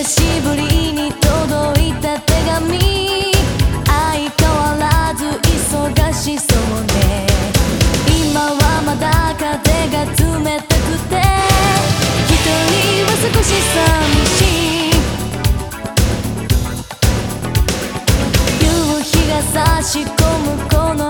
久しぶりに届いた手紙。相変わらず忙しそうね。今はまだ風が冷たくて。一人は少し寂しい。夕日が差し込むこの